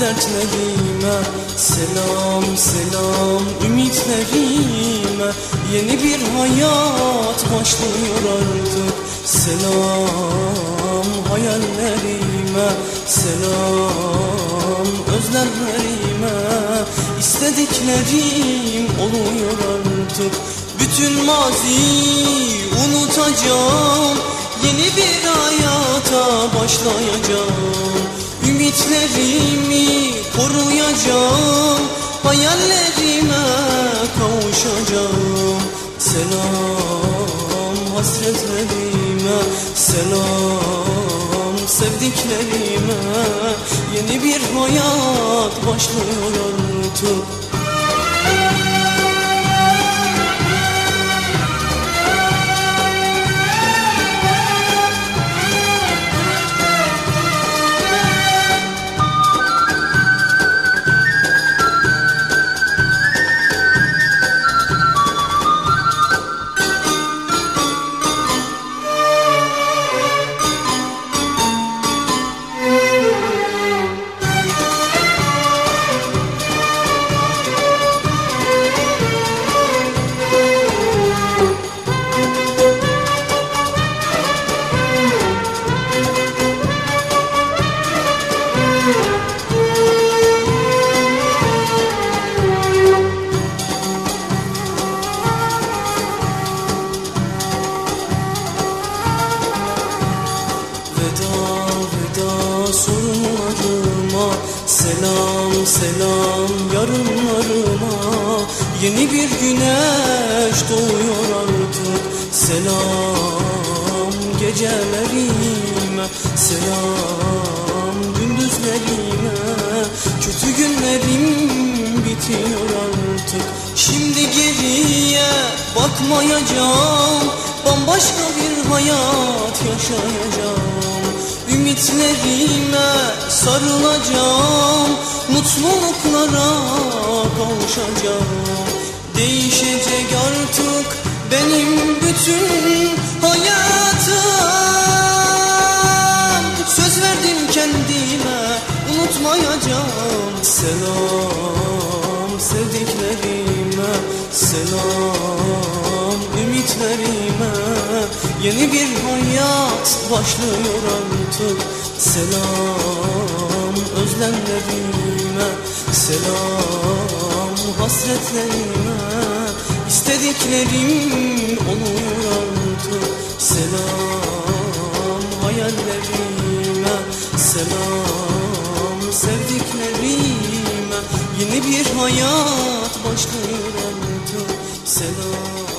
dertlerime Selam selam. Ümitlerime Yeni bir hayat başlıyor artık. Selam hayallerime Selam. Özlemlerime İstediklerim oluyor artık. Bütün maziyi unutacağım Yeni bir hayata başlayacağım. Ümitlerimi koruyacağım. Hayallerime kavuşacağım. Selam hasretlerime Selam sevdiklerime. Yeni bir hayat başlıyor artık veda sorunlarıma Selam selam yarınlarıma. Yeni bir güneş doğuyor artık. Selam gecelerime Selam gündüzlerime. Kötü günlerim bitiyor artık. Şimdi geriye bakmayacağım. Bambaşka bir hayat yaşayacağım Ümitlerime sarılacağım Mutluluklara kavuşacağım. Değişecek artık benim bütün hayatım. Söz verdim kendime unutmayacağım. Selam sevdiklerime Selam ümitlerime Yeni bir hayat başlıyor artık. Selam özlemlerime Selam hasretlerime. İstediklerim oluyor artık. Selam hayallerime Selam sevdiklerime. Yeni bir hayat başlıyor artık. Selam